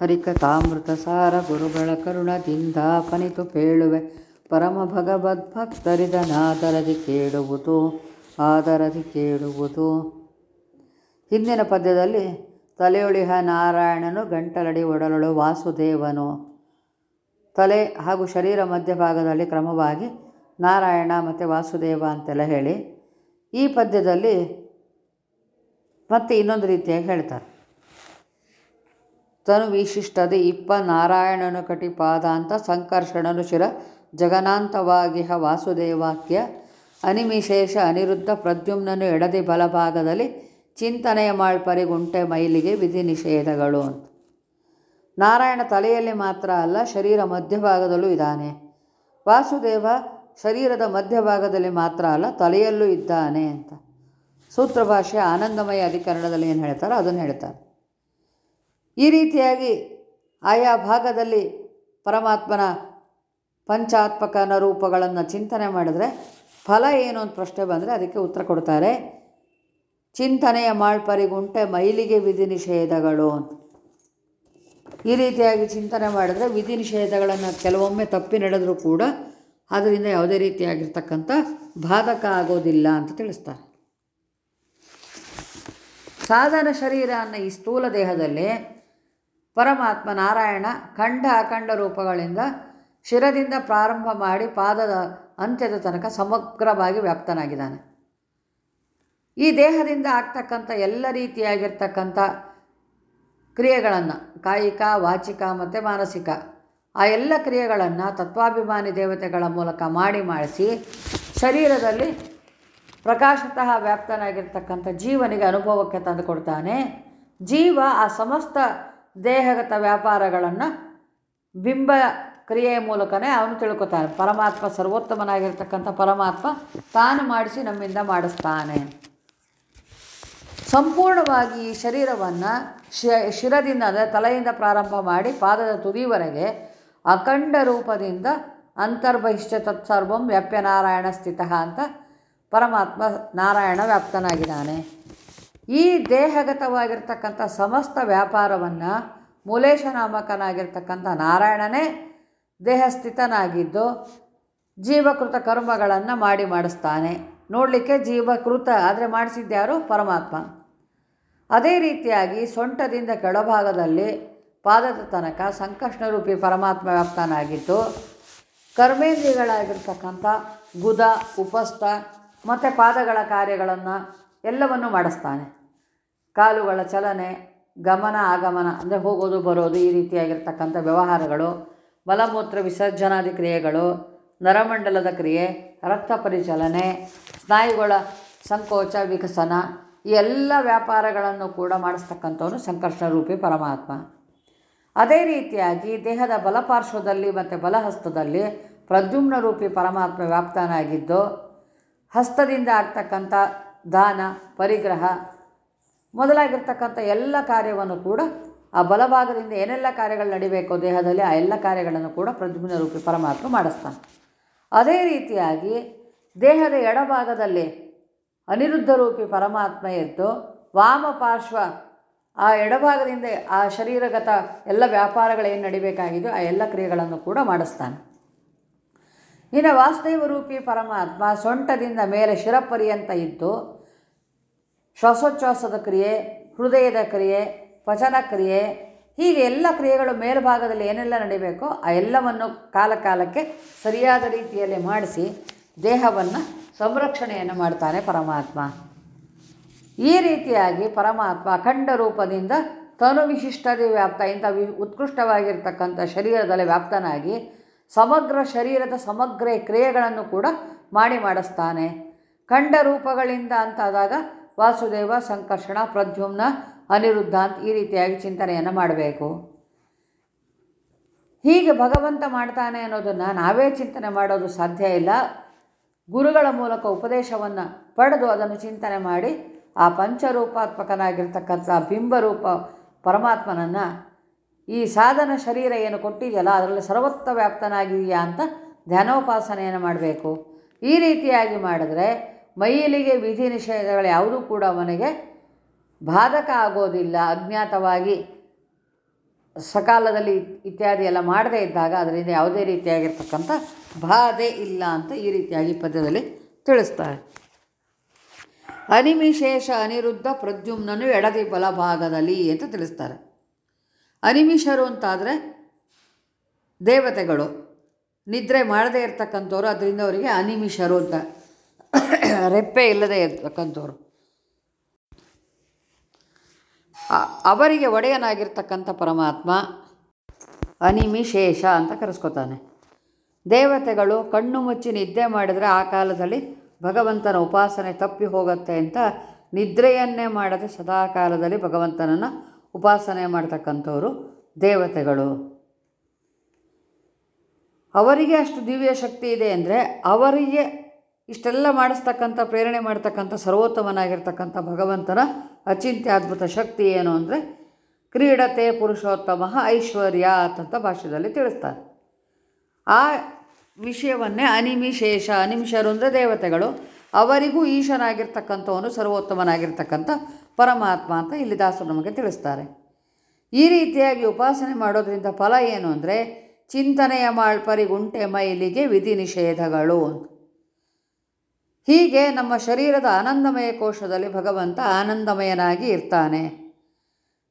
ಹರಿಕಥಾಮೃತ ಸಾರ ಗುರುಗಳ ಕರುಣ ಪನಿತು ಪೇಳುವೆ. ಪರಮ ಭಗವದ್ಭಕ್ತರಿದನಾದರದಿ ಕೇಳುವುದು, ಆದರದಿ ಕೇಳುವುದು. ಹಿಂದಿನ ಪದ್ಯದಲ್ಲಿ ತಲೆಯೊಳಿಹ ನಾರಾಯಣನು ಗಂಟಲಡಿ ಒಡಲೊಳು ವಾಸುದೇವನು. ತಲೆ ಹಾಗೂ ಶರೀರ ಮಧ್ಯಭಾಗದಲ್ಲಿ ಕ್ರಮವಾಗಿ ನಾರಾಯಣ ಮತ್ತು ವಾಸುದೇವ ಅಂತೆಲ್ಲ ಹೇಳಿ ಈ ಪದ್ಯದಲ್ಲಿ ಮತ್ತೆ ಇನ್ನೊಂದು ರೀತಿಯಾಗಿ ಹೇಳ್ತಾರೆ. ತನು ವಿಶಿಷ್ಟದೆ ಇಪ್ಪ ನಾರಾಯಣನು ಕಟಿಪಾದ ಅಂತ ಸಂಕರ್ಷಣನು ಶಿರ ಜಗನಾಂತವಾಗಿಹ ವಾಸುದೇವಾಕ್ಯ. ಅನಿಮಿಶೇಷ ಅನಿರುದ್ಧ ಪ್ರದ್ಯುಮ್ನನು ಎಡದಿ ಬಲಭಾಗದಲ್ಲಿ ಚಿಂತನೆಯ ಮಾಳ್ಪರಿಗುಂಟೆ ಮೈಲಿಗೆ ವಿಧಿ ನಿಷೇಧಗಳು ಅಂತ. ನಾರಾಯಣ ತಲೆಯಲ್ಲಿ ಮಾತ್ರ ಅಲ್ಲ, ಶರೀರ ಮಧ್ಯಭಾಗದಲ್ಲೂ ಇದ್ದಾನೆ. ವಾಸುದೇವ ಶರೀರದ ಮಧ್ಯಭಾಗದಲ್ಲಿ ಮಾತ್ರ ಅಲ್ಲ, ತಲೆಯಲ್ಲೂ ಇದ್ದಾನೆ ಅಂತ. ಸೂತ್ರಭಾಷೆ ಆನಂದಮಯ ಅಧಿಕರಣದಲ್ಲಿ ಏನು ಹೇಳ್ತಾರೋ ಅದನ್ನು ಹೇಳ್ತಾರೆ. ಈ ರೀತಿಯಾಗಿ ಆಯಾ ಭಾಗದಲ್ಲಿ ಪರಮಾತ್ಮನ ಪಂಚಾತ್ಮಕನ ರೂಪಗಳನ್ನು ಚಿಂತನೆ ಮಾಡಿದ್ರೆ ಫಲ ಏನು ಅಂತ ಪ್ರಶ್ನೆ ಬಂದರೆ ಅದಕ್ಕೆ ಉತ್ತರ ಕೊಡ್ತಾರೆ, ಚಿಂತನೆಯ ಮಾಳ್ಪರಿಗುಂಟೆ ಮೈಲಿಗೆ ವಿಧಿ ನಿಷೇಧಗಳು ಅಂತ. ಈ ರೀತಿಯಾಗಿ ಚಿಂತನೆ ಮಾಡಿದ್ರೆ ವಿಧಿ ನಿಷೇಧಗಳನ್ನು ಕೆಲವೊಮ್ಮೆ ತಪ್ಪಿ ನಡೆದರೂ ಕೂಡ ಅದರಿಂದ ಯಾವುದೇ ರೀತಿಯಾಗಿರ್ತಕ್ಕಂಥ ಬಾಧಕ ಆಗೋದಿಲ್ಲ ಅಂತ ತಿಳಿಸ್ತಾರೆ. ಸಾಧನ ಶರೀರ ಅನ್ನೋ ಈ ಸ್ಥೂಲ ದೇಹದಲ್ಲಿ ಪರಮಾತ್ಮ ನಾರಾಯಣ ಖಂಡ ಅಖಂಡ ರೂಪಗಳಿಂದ ಶಿರದಿಂದ ಪ್ರಾರಂಭ ಮಾಡಿ ಪಾದದ ಅಂತ್ಯದ ತನಕ ಸಮಗ್ರವಾಗಿ ವ್ಯಾಪ್ತನಾಗಿದ್ದಾನೆ. ಈ ದೇಹದಿಂದ ಆಗ್ತಕ್ಕಂಥ ಎಲ್ಲ ರೀತಿಯಾಗಿರ್ತಕ್ಕಂಥ ಕ್ರಿಯೆಗಳನ್ನು ಕಾಯಿಕ, ವಾಚಿಕ ಮತ್ತು ಮಾನಸಿಕ ಆ ಎಲ್ಲ ಕ್ರಿಯೆಗಳನ್ನು ತತ್ವಾಭಿಮಾನಿ ದೇವತೆಗಳ ಮೂಲಕ ಮಾಡಿ ಮಾಡಿಸಿ ಶರೀರದಲ್ಲಿ ಪ್ರಕಾಶತಃ ವ್ಯಾಪ್ತನಾಗಿರ್ತಕ್ಕಂಥ ಜೀವನಿಗೆ ಅನುಭವಕ್ಕೆ ತಂದುಕೊಡ್ತಾನೆ. ಜೀವ ಆ ಸಮಸ್ತ ದೇಹಗತ ವ್ಯಾಪಾರಗಳನ್ನು ಬಿಂಬ ಕ್ರಿಯೆಯ ಮೂಲಕನೇ ಅವನು ತಿಳ್ಕೊತಾನೆ. ಪರಮಾತ್ಮ ಸರ್ವೋತ್ತಮನಾಗಿರ್ತಕ್ಕಂಥ ಪರಮಾತ್ಮ ತಾನು ಮಾಡಿಸಿ ನಮ್ಮಿಂದ ಮಾಡಿಸ್ತಾನೆ. ಸಂಪೂರ್ಣವಾಗಿ ಈ ಶರೀರವನ್ನು ಶಿರದಿಂದ ಅಂದರೆ ತಲೆಯಿಂದ ಪ್ರಾರಂಭ ಮಾಡಿ ಪಾದದ ತುದಿವರೆಗೆ ಅಖಂಡ ರೂಪದಿಂದ ಅಂತರ್ಬಹಿಷ್ಠ ತತ್ಸರ್ವಂ ವ್ಯಾಪ್ಯನಾರಾಯಣ ಸ್ಥಿತ ಅಂತ ಪರಮಾತ್ಮ ನಾರಾಯಣ ವ್ಯಾಪ್ತನಾಗಿದ್ದಾನೆ. ಈ ದೇಹಗತವಾಗಿರ್ತಕ್ಕಂಥ ಸಮಸ್ತ ವ್ಯಾಪಾರವನ್ನು ಮೂಲೇಶ ನಾಮಕನಾಗಿರ್ತಕ್ಕಂಥ ನಾರಾಯಣನೇ ದೇಹಸ್ಥಿತನಾಗಿದ್ದು ಜೀವಕೃತ ಕರ್ಮಗಳನ್ನು ಮಾಡಿ ಮಾಡಿಸ್ತಾನೆ. ನೋಡಲಿಕ್ಕೆ ಜೀವಕೃತ ಆದರೆ ಮಾಡಿಸಿದ್ದ್ಯಾರು ಪರಮಾತ್ಮ. ಅದೇ ರೀತಿಯಾಗಿ ಸೊಂಟದಿಂದ ಕೆಳಭಾಗದಲ್ಲಿ ಪಾದದ ತನಕ ಸಂಕಷ್ಟರೂಪಿ ಪರಮಾತ್ಮ ವ್ಯಾಪ್ತನಾಗಿದ್ದು ಕರ್ಮೇಂದ್ರಿಗಳಾಗಿರ್ತಕ್ಕಂಥ ಗುದ, ಉಪಸ್ಥ ಮತ್ತು ಪಾದಗಳ ಕಾರ್ಯಗಳನ್ನು ಎಲ್ಲವನ್ನು ಮಾಡಿಸ್ತಾನೆ. ಕಾಲುಗಳ ಚಲನೆ, ಗಮನ ಆಗಮನ, ಅಂದರೆ ಹೋಗೋದು ಬರೋದು ಈ ರೀತಿಯಾಗಿರ್ತಕ್ಕಂಥ ವ್ಯವಹಾರಗಳು ಮಲಮೂತ್ರ ವಿಸರ್ಜನಾದಿ ಕ್ರಿಯೆಗಳು, ನರಮಂಡಲದ ಕ್ರಿಯೆ, ರಕ್ತ ಪರಿಚಲನೆ, ಸ್ನಾಯುಗಳ ಸಂಕೋಚ, ವಿಕಸನ, ಈ ಎಲ್ಲ ವ್ಯಾಪಾರಗಳನ್ನು ಕೂಡ ಮಾಡಿಸ್ತಕ್ಕಂಥವನು ಸಂಕರ್ಷಣರೂಪಿ ಪರಮಾತ್ಮ. ಅದೇ ರೀತಿಯಾಗಿ ದೇಹದ ಬಲಪಾರ್ಶ್ವದಲ್ಲಿ ಮತ್ತು ಬಲಹಸ್ತದಲ್ಲಿ ಪ್ರದ್ಯುಮ್ನ ರೂಪಿ ಪರಮಾತ್ಮ ವ್ಯಾಪ್ತನಾಗಿದ್ದು, ಹಸ್ತದಿಂದ ಆಗ್ತಕ್ಕಂಥ ದಾನ, ಪರಿಗ್ರಹ ಮೊದಲಾಗಿರ್ತಕ್ಕಂಥ ಎಲ್ಲ ಕಾರ್ಯವನ್ನು ಕೂಡ ಆ ಬಲಭಾಗದಿಂದ ಏನೆಲ್ಲ ಕಾರ್ಯಗಳು ನಡಿಬೇಕೋ ದೇಹದಲ್ಲಿ ಆ ಎಲ್ಲ ಕಾರ್ಯಗಳನ್ನು ಕೂಡ ಪ್ರದ್ಯುಮ್ನ ರೂಪಿ ಪರಮಾತ್ಮ ಮಾಡಿಸ್ತಾನೆ. ಅದೇ ರೀತಿಯಾಗಿ ದೇಹದ ಎಡಭಾಗದಲ್ಲಿ ಅನಿರುದ್ಧ ರೂಪಿ ಪರಮಾತ್ಮ ಇದ್ದು ವಾಮ ಪಾರ್ಶ್ವ ಆ ಎಡಭಾಗದಿಂದ ಆ ಶರೀರಗತ ಎಲ್ಲ ವ್ಯಾಪಾರಗಳೇನು ನಡಿಬೇಕಾಗಿದೆಯೋ ಆ ಎಲ್ಲ ಕ್ರಿಯೆಗಳನ್ನು ಕೂಡ ಮಾಡಿಸ್ತಾನೆ. ಇನ್ನು ವಾಸುದೇವ ರೂಪಿ ಪರಮಾತ್ಮ ಸೊಂಟದಿಂದ ಮೇಲೆ ಶಿರಪರ್ಯಂತ ಇದ್ದು ಶ್ವಾಸೋಚ್ಛ್ವಾಸದ ಕ್ರಿಯೆ, ಹೃದಯದ ಕ್ರಿಯೆ ಪಚನ ಕ್ರಿಯೆ, ಹೀಗೆ ಎಲ್ಲ ಕ್ರಿಯೆಗಳು ಮೇಲ್ಭಾಗದಲ್ಲಿ ಏನೆಲ್ಲ ನಡಿಬೇಕೋ ಆ ಎಲ್ಲವನ್ನು ಕಾಲ ಕಾಲಕ್ಕೆ ಸರಿಯಾದ ರೀತಿಯಲ್ಲಿ ಮಾಡಿಸಿ ದೇಹವನ್ನು ಸಂರಕ್ಷಣೆಯನ್ನು ಮಾಡ್ತಾನೆ ಪರಮಾತ್ಮ. ಈ ರೀತಿಯಾಗಿ ಪರಮಾತ್ಮ ಅಖಂಡ ರೂಪದಿಂದ ತನು ವಿಶಿಷ್ಟತೆ ವ್ಯಾಪ್ತ, ಇಂಥ ವಿ ಉತ್ಕೃಷ್ಟವಾಗಿರ್ತಕ್ಕಂಥ ಶರೀರದಲ್ಲಿ ವ್ಯಾಪ್ತನಾಗಿ ಸಮಗ್ರ ಶರೀರದ ಸಮಗ್ರ ಕ್ರಿಯೆಗಳನ್ನು ಕೂಡ ಮಾಡಿ ಮಾಡಿಸ್ತಾನೆ. ಖಂಡ ರೂಪಗಳಿಂದ ಅಂತಾದಾಗ ವಾಸುದೇವ ಸಂಕರ್ಷಣ ಪ್ರದ್ಯುಮ್ನ ಅನಿರುದ್ಧ ಅಂತ ಈ ರೀತಿಯಾಗಿ ಚಿಂತನೆಯನ್ನು ಮಾಡಬೇಕು. ಹೀಗೆ ಭಗವಂತ ಮಾಡ್ತಾನೆ ಅನ್ನೋದನ್ನು ನಾವೇ ಚಿಂತನೆ ಮಾಡೋದು ಸಾಧ್ಯ ಇಲ್ಲ. ಗುರುಗಳ ಮೂಲಕ ಉಪದೇಶವನ್ನು ಪಡೆದು ಅದನ್ನು ಚಿಂತನೆ ಮಾಡಿ ಆ ಪಂಚರೂಪಾತ್ಮಕನಾಗಿರ್ತಕ್ಕಂಥ ಬಿಂಬರೂಪ ಪರಮಾತ್ಮನನ್ನು ಈ ಸಾಧನ ಶರೀರ ಏನು ಕೊಟ್ಟಿದೆಯಲ್ಲ ಅದರಲ್ಲಿ ಸರ್ವತ್ರ ವ್ಯಾಪ್ತನಾಗಿದೆಯಾ ಅಂತ ಧ್ಯಾನೋಪಾಸನೆಯನ್ನು ಮಾಡಬೇಕು. ಈ ರೀತಿಯಾಗಿ ಮಾಡಿದ್ರೆ ಮೈಲಿಗೆ ವಿಧಿ ನಿಷೇಧಗಳು ಯಾವುದೂ ಕೂಡ ಅವನಿಗೆ ಬಾಧಕ ಆಗೋದಿಲ್ಲ, ಅಜ್ಞಾತವಾಗಿ ಸಕಾಲದಲ್ಲಿ ಇತ್ಯಾದಿ ಎಲ್ಲ ಮಾಡದೇ ಇದ್ದಾಗ ಅದರಿಂದ ಯಾವುದೇ ರೀತಿಯಾಗಿರ್ತಕ್ಕಂಥ ಬಾಧೆ ಇಲ್ಲ ಅಂತ ಈ ರೀತಿಯಾಗಿ ಪದ್ಯದಲ್ಲಿ ತಿಳಿಸ್ತಾರೆ. ಅನಿಮಿಶೇಷ ಅನಿರುದ್ಧ ಪ್ರದ್ಯುಮ್ನನು ಎಡದಿ ಬಲಭಾಗದಲ್ಲಿ ಅಂತ ತಿಳಿಸ್ತಾರೆ. ಅನಿಮಿಷರು ಅಂತಾದರೆ ದೇವತೆಗಳು. ನಿದ್ರೆ ಮಾಡದೇ ಇರ್ತಕ್ಕಂಥವ್ರು, ಅದರಿಂದ ಅವರಿಗೆ ಅನಿಮಿಷರು ಅಂತ ರೆಪ್ಪೆ ಇಲ್ಲದೆ ಇರ್ತಕ್ಕಂಥವ್ರು. ಅವರಿಗೆ ಒಡೆಯನಾಗಿರ್ತಕ್ಕಂಥ ಪರಮಾತ್ಮ ಅನಿಮಿಶೇಷ ಅಂತ ಕರೆಸ್ಕೊತಾನೆ. ದೇವತೆಗಳು ಕಣ್ಣು ಮುಚ್ಚಿ ನಿದ್ದೆ ಮಾಡಿದರೆ ಆ ಕಾಲದಲ್ಲಿ ಭಗವಂತನ ಉಪಾಸನೆ ತಪ್ಪಿ ಹೋಗುತ್ತೆ ಅಂತ ನಿದ್ರೆಯನ್ನೇ ಮಾಡದೆ ಸದಾ ಕಾಲದಲ್ಲಿ ಭಗವಂತನನ್ನು ಉಪಾಸನೆ ಮಾಡ್ತಕ್ಕಂಥವ್ರು ದೇವತೆಗಳು. ಅವರಿಗೆ ಅಷ್ಟು ದಿವ್ಯ ಶಕ್ತಿ ಇದೆ ಅಂದರೆ ಅವರಿಗೆ ಇಷ್ಟೆಲ್ಲ ಮಾಡಿಸ್ತಕ್ಕಂಥ, ಪ್ರೇರಣೆ ಮಾಡ್ತಕ್ಕಂಥ, ಸರ್ವೋತ್ತಮನಾಗಿರ್ತಕ್ಕಂಥ ಭಗವಂತನ ಅಚಿಂತ್ಯದ್ಭುತ ಶಕ್ತಿ ಏನು ಅಂದರೆ ಕ್ರೀಡತೆ ಪುರುಷೋತ್ತಮ ಐಶ್ವರ್ಯ ಅಂತ ಭಾಷೆಯಲ್ಲಿ ತಿಳಿಸ್ತಾರೆ. ಆ ವಿಷಯವನ್ನೇ ಅನಿಮಿಶೇಷ ಅನಿಮಿಷರು ಅಂದರೆ ದೇವತೆಗಳು. ಅವರಿಗೂ ಈಶನಾಗಿರ್ತಕ್ಕಂಥವನು ಸರ್ವೋತ್ತಮನಾಗಿರ್ತಕ್ಕಂಥ ಪರಮಾತ್ಮ ಅಂತ ಇಲ್ಲಿ ದಾಸರು ನಮಗೆ ತಿಳಿಸ್ತಾರೆ. ಈ ರೀತಿಯಾಗಿ ಉಪಾಸನೆ ಮಾಡೋದರಿಂದ ಫಲ ಏನು ಅಂದರೆ ಚಿಂತನೆಯ ಮಾಳ್ಪರಿಗುಂಟೆ ಮೈಲಿಗೆ ವಿಧಿ ನಿಷೇಧಗಳು ಅಂತ. ಹೀಗೆ ನಮ್ಮ ಶರೀರದ ಆನಂದಮಯ ಕೋಶದಲ್ಲಿ ಭಗವಂತ ಆನಂದಮಯನಾಗಿ ಇರ್ತಾನೆ.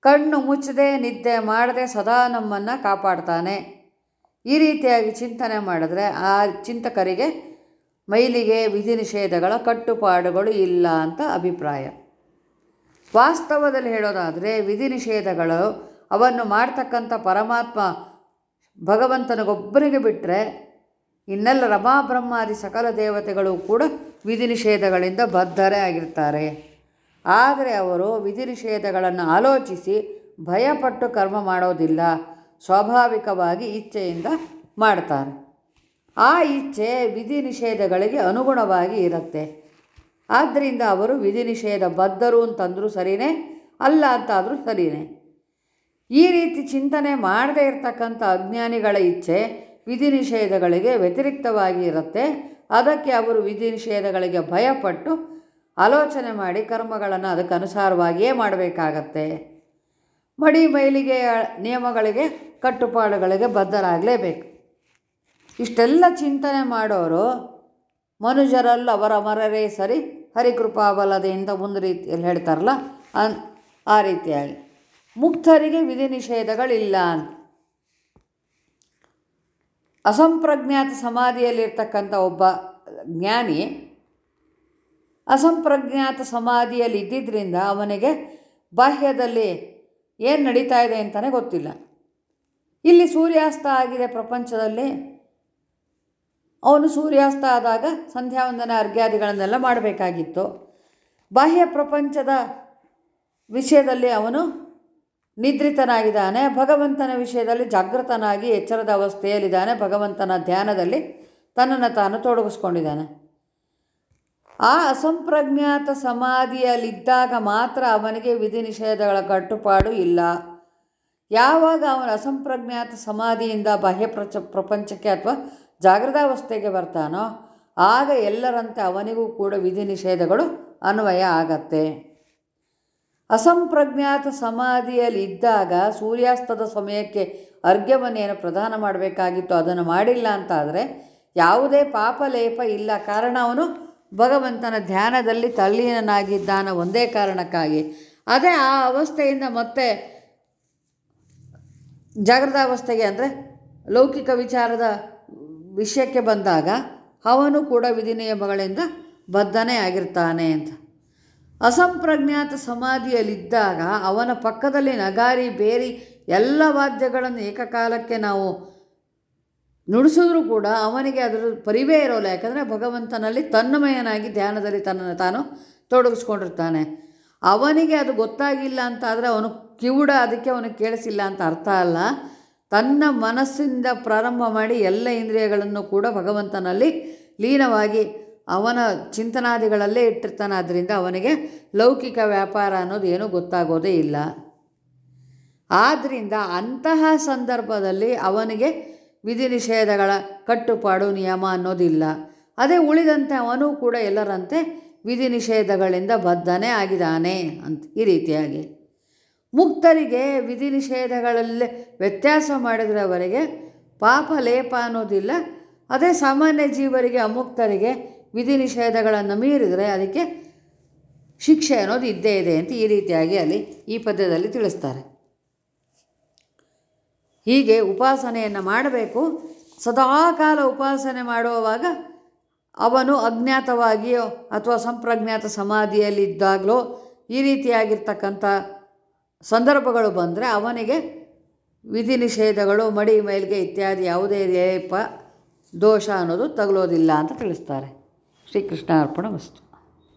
ಕಣ್ಣು ಮುಚ್ಚದೆ, ನಿದ್ದೆ ಮಾಡದೆ ಸದಾ ನಮ್ಮನ್ನು ಕಾಪಾಡ್ತಾನೆ. ಈ ರೀತಿಯಾಗಿ ಚಿಂತನೆ ಮಾಡಿದ್ರೆ ಆ ಚಿಂತಕರಿಗೆ ಮೈಲಿಗೆ ವಿಧಿ ನಿಷೇಧಗಳ ಕಟ್ಟುಪಾಡುಗಳು ಇಲ್ಲ ಅಂತ ಅಭಿಪ್ರಾಯ. ವಾಸ್ತವದಲ್ಲಿ ಹೇಳೋದಾದರೆ ವಿಧಿ ನಿಷೇಧಗಳು ಅವನ್ನು ಮಾಡ್ತಕ್ಕಂಥ ಪರಮಾತ್ಮ ಭಗವಂತನಿಗೊಬ್ಬರಿಗೆ ಬಿಟ್ಟರೆ ಇನ್ನೆಲ್ಲ ರಮಾ ಬ್ರಹ್ಮಾದಿ ಸಕಲ ದೇವತೆಗಳು ಕೂಡ ವಿಧಿ ನಿಷೇಧಗಳಿಂದ ಬದ್ಧರೇ ಆಗಿರ್ತಾರೆ. ಆದರೆ ಅವರು ವಿಧಿ ನಿಷೇಧಗಳನ್ನು ಆಲೋಚಿಸಿ ಭಯಪಟ್ಟು ಕರ್ಮ ಮಾಡೋದಿಲ್ಲ. ಸ್ವಾಭಾವಿಕವಾಗಿ ಇಚ್ಛೆಯಿಂದ ಮಾಡ್ತಾರೆ. ಆ ಇಚ್ಛೆ ವಿಧಿ ನಿಷೇಧಗಳಿಗೆ ಅನುಗುಣವಾಗಿ ಇರುತ್ತೆ. ಆದ್ದರಿಂದ ಅವರು ವಿಧಿ ನಿಷೇಧ ಬದ್ಧರು ಅಂತಂದರೂ ಸರಿಯೇ ಅಲ್ಲ ಅಂತಾದರೂ ಸರಿಯೇ ಈ ರೀತಿ ಚಿಂತನೆ ಮಾಡದೇ ಇರತಕ್ಕಂಥ ಅಜ್ಞಾನಿಗಳ ಇಚ್ಛೆ ವಿಧಿ ನಿಷೇಧಗಳಿಗೆ ವ್ಯತಿರಿಕ್ತವಾಗಿ ಇರುತ್ತೆ ಅದಕ್ಕೆ ಅವರು ವಿಧಿ ನಿಷೇಧಗಳಿಗೆ ಭಯಪಟ್ಟು ಆಲೋಚನೆ ಮಾಡಿ ಕರ್ಮಗಳನ್ನು ಅದಕ್ಕೆ ಅನುಸಾರವಾಗಿಯೇ ಮಾಡಬೇಕಾಗತ್ತೆ. ಮಡಿ ಮೈಲಿಗೆ ನಿಯಮಗಳಿಗೆ, ಕಟ್ಟುಪಾಡುಗಳಿಗೆ ಬದ್ಧರಾಗಲೇಬೇಕು. ಇಷ್ಟೆಲ್ಲ ಚಿಂತನೆ ಮಾಡೋರು ಮನುಜರಲ್ಲ, ಅವರ ಮರರೇ ಸರಿ ಹರಿಕೃಪಾಬಲದಿಂದ ಒಂದು ರೀತಿಯಲ್ಲಿ ಹೇಳ್ತಾರಲ್ಲ, ಅನ್ ಆ ರೀತಿಯಾಗಿ. ಮುಕ್ತರಿಗೆ ವಿಧಿ ನಿಷೇಧಗಳಿಲ್ಲ ಅಂತ. ಅಸಂಪ್ರಜ್ಞಾತ ಸಮಾಧಿಯಲ್ಲಿರ್ತಕ್ಕಂಥ ಒಬ್ಬ ಜ್ಞಾನಿ ಅಸಂಪ್ರಜ್ಞಾತ ಸಮಾಧಿಯಲ್ಲಿ ಇದ್ದಿದ್ದರಿಂದ ಅವನಿಗೆ ಬಾಹ್ಯದಲ್ಲಿ ಏನು ನಡೀತಾ ಇದೆ ಅಂತಲೇ ಗೊತ್ತಿಲ್ಲ. ಇಲ್ಲಿ ಸೂರ್ಯಾಸ್ತ ಆಗಿದೆ ಪ್ರಪಂಚದಲ್ಲಿ. ಅವನು ಸೂರ್ಯಾಸ್ತ ಆದಾಗ ಸಂಧ್ಯಾವಂದನ ಅರ್ಘ್ಯಾದಿಗಳನ್ನೆಲ್ಲ ಮಾಡಬೇಕಾಗಿತ್ತು. ಬಾಹ್ಯ ಪ್ರಪಂಚದ ವಿಷಯದಲ್ಲಿ ಅವನು ನಿದ್ರಿತನಾಗಿದ್ದಾನೆ. ಭಗವಂತನ ವಿಷಯದಲ್ಲಿ ಜಾಗೃತನಾಗಿ ಎಚ್ಚರದ ಅವಸ್ಥೆಯಲ್ಲಿದ್ದಾನೆ. ಭಗವಂತನ ಧ್ಯಾನದಲ್ಲಿ ತನ್ನನ್ನು ತಾನು ತೊಡಗಿಸ್ಕೊಂಡಿದ್ದಾನೆ. ಆ ಅಸಂಪ್ರಜ್ಞಾತ ಸಮಾಧಿಯಲ್ಲಿದ್ದಾಗ ಮಾತ್ರ ಅವನಿಗೆ ವಿಧಿ ನಿಷೇಧಗಳ ಕಟ್ಟುಪಾಡು ಇಲ್ಲ. ಯಾವಾಗ ಅವನು ಅಸಂಪ್ರಜ್ಞಾತ ಸಮಾಧಿಯಿಂದ ಬಾಹ್ಯ ಪ್ರಚ ಪ್ರಪಂಚಕ್ಕೆ ಅಥವಾ ಜಾಗೃತಾವಸ್ಥೆಗೆ ಬರ್ತಾನೋ, ಆಗ ಎಲ್ಲರಂತೆ ಅವನಿಗೂ ಕೂಡ ವಿಧಿ ನಿಷೇಧಗಳು ಅನ್ವಯ ಆಗತ್ತೆ. ಅಸಂಪ್ರಜ್ಞಾತ ಸಮಾಧಿಯಲ್ಲಿ ಇದ್ದಾಗ ಸೂರ್ಯಾಸ್ತದ ಸಮಯಕ್ಕೆ ಅರ್ಘ್ಯವನ್ನೇನು ಪ್ರದಾನ ಮಾಡಬೇಕಾಗಿತ್ತು ಅದನ್ನು ಮಾಡಿಲ್ಲ ಅಂತಾದರೆ ಯಾವುದೇ ಪಾಪಲೇಪ ಇಲ್ಲ. ಕಾರಣ ಅವನು ಭಗವಂತನ ಧ್ಯಾನದಲ್ಲಿ ತಲ್ಲೀನನಾಗಿದ್ದಾನ ಒಂದೇ ಕಾರಣಕ್ಕಾಗಿ. ಅದೇ ಆ ಅವಸ್ಥೆಯಿಂದ ಮತ್ತೆ ಜಾಗೃತಾವಸ್ಥೆಗೆ ಅಂದರೆ ಲೌಕಿಕ ವಿಚಾರದ ವಿಷಯಕ್ಕೆ ಬಂದಾಗ ಅವನು ಕೂಡ ವಿಧಿನಿಯಮಗಳಿಂದ ಬದ್ಧನೇ ಆಗಿರ್ತಾನೆ ಅಂತ. ಅಸಂಪ್ರಜ್ಞಾತ ಸಮಾಧಿಯಲ್ಲಿದ್ದಾಗ ಅವನ ಪಕ್ಕದಲ್ಲಿ ನಗಾರಿ ಬೇರಿ ಎಲ್ಲ ವಾದ್ಯಗಳನ್ನು ಏಕಕಾಲಕ್ಕೆ ನಾವು ನುಡಿಸಿದ್ರೂ ಕೂಡ ಅವನಿಗೆ ಅದರ ಪರಿವೇ ಇರೋಲ್ಲ. ಯಾಕಂದರೆ ಭಗವಂತನಲ್ಲಿ ತನ್ನಮಯನಾಗಿ ಧ್ಯಾನದಲ್ಲಿ ತನ್ನನ್ನು ತಾನು ತೊಡಗಿಸ್ಕೊಂಡಿರ್ತಾನೆ. ಅವನಿಗೆ ಅದು ಗೊತ್ತಾಗಿಲ್ಲ ಅಂತ ಆದರೆ ಅವನು ಕಿವುಡ ಅದಕ್ಕೆ ಅವನು ಕೇಳಿಸಿಲ್ಲ ಅಂತ ಅರ್ಥ ಅಲ್ಲ. ತನ್ನ ಮನಸ್ಸಿಂದ ಪ್ರಾರಂಭ ಮಾಡಿ ಎಲ್ಲ ಇಂದ್ರಿಯಗಳನ್ನು ಕೂಡ ಭಗವಂತನಲ್ಲಿ ಲೀನವಾಗಿ ಅವನ ಚಿಂತನಾದಿಗಳಲ್ಲೇ ಇಟ್ಟಿರ್ತಾನೆ. ಆದ್ದರಿಂದ ಅವನಿಗೆ ಲೌಕಿಕ ವ್ಯಾಪಾರ ಅನ್ನೋದು ಏನೂ ಗೊತ್ತಾಗೋದೇ ಇಲ್ಲ. ಆದ್ದರಿಂದ ಅಂತಹ ಸಂದರ್ಭದಲ್ಲಿ ಅವನಿಗೆ ವಿಧಿ ನಿಷೇಧಗಳ ಕಟ್ಟುಪಾಡು ನಿಯಮ ಅನ್ನೋದಿಲ್ಲ. ಅದೇ ಉಳಿದಂತೆ ಅವನು ಕೂಡ ಎಲ್ಲರಂತೆ ವಿಧಿ ನಿಷೇಧಗಳಿಂದ ಬದ್ಧನೇ ಆಗಿದ್ದಾನೆ ಅಂತ ಈ ರೀತಿಯಾಗಿ. ಮುಕ್ತರಿಗೆ ವಿಧಿ ನಿಷೇಧಗಳಲ್ಲಿ ವ್ಯತ್ಯಾಸ ಮಾಡಿದರೆ ಅವರಿಗೆ ಪಾಪ ಲೇಪ ಅನ್ನೋದಿಲ್ಲ. ಅದೇ ಸಾಮಾನ್ಯ ಜೀವರಿಗೆ, ಅಮುಕ್ತರಿಗೆ ವಿಧಿ ನಿಷೇಧಗಳನ್ನು ಮೀರಿದರೆ ಅದಕ್ಕೆ ಶಿಕ್ಷೆ ಅನ್ನೋದು ಇದ್ದೇ ಇದೆ ಅಂತ ಈ ರೀತಿಯಾಗಿ ಅಲ್ಲಿ ಈ ಪದ್ಯದಲ್ಲಿ ತಿಳಿಸ್ತಾರೆ. ಹೀಗೆ ಉಪಾಸನೆಯನ್ನು ಮಾಡಬೇಕು. ಸದಾಕಾಲ ಉಪಾಸನೆ ಮಾಡುವಾಗ ಅವನು ಅಜ್ಞಾತವಾಗಿಯೋ ಅಥವಾ ಸಂಪ್ರಜ್ಞಾತ ಸಮಾಧಿಯಲ್ಲಿದ್ದಾಗಲೋ ಈ ರೀತಿಯಾಗಿರ್ತಕ್ಕಂಥ ಸಂದರ್ಭಗಳು ಬಂದರೆ ಅವನಿಗೆ ವಿಧಿ ನಿಷೇಧಗಳು, ಮಡಿ ಮೇಲ್ಗೆ ಇತ್ಯಾದಿ ಯಾವುದೇ ರೇಪ, ದೋಷ ಅನ್ನೋದು ತಗಲೋದಿಲ್ಲ ಅಂತ ತಿಳಿಸ್ತಾರೆ. ಶ್ರೀಕೃಷ್ಣ ಅರ್ಪಣ ವಸ್ತು.